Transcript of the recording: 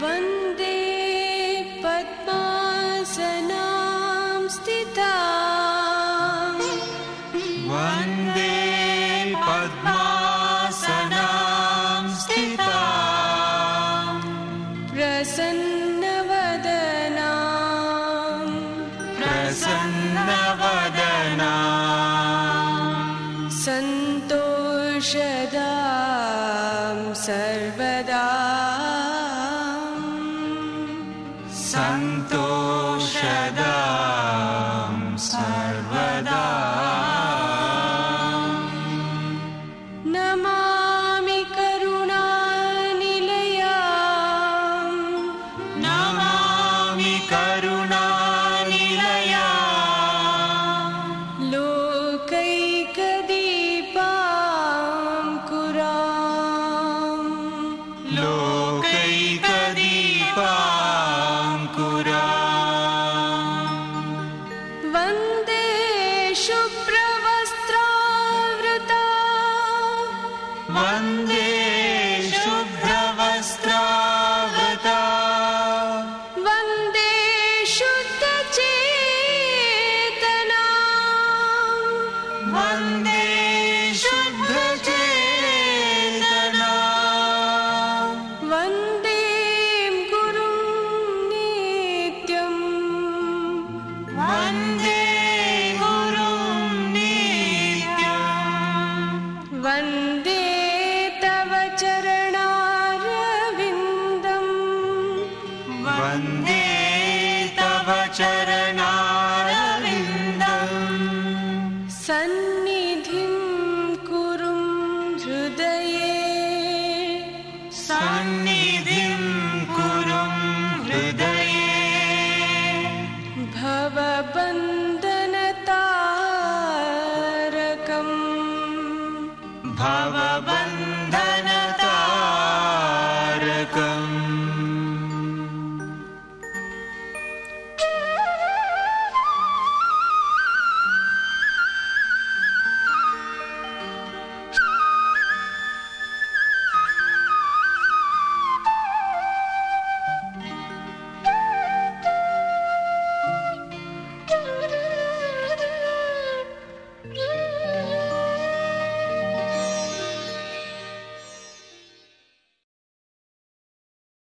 वन्दे पद्मासनां स्थिता वन्दे पद्मासनां स्थिता प्रसन्नवदना प्रसन्नवदना सन्तोषदां सर्व वन्दे शुद्धवस्त्राव्रता वन्दे शुद्धचेतना। वन्दे शुद्धचेतना। वन्दे गुरु नित्यम् वन्दे गुरुं नित्यम्। वन्दे वन्दे तव चरणारविन्दम् सन्निधिं कुरु हृदये। सन्निधिं कुरु हृदये। भवबन्धनतारकम्। भव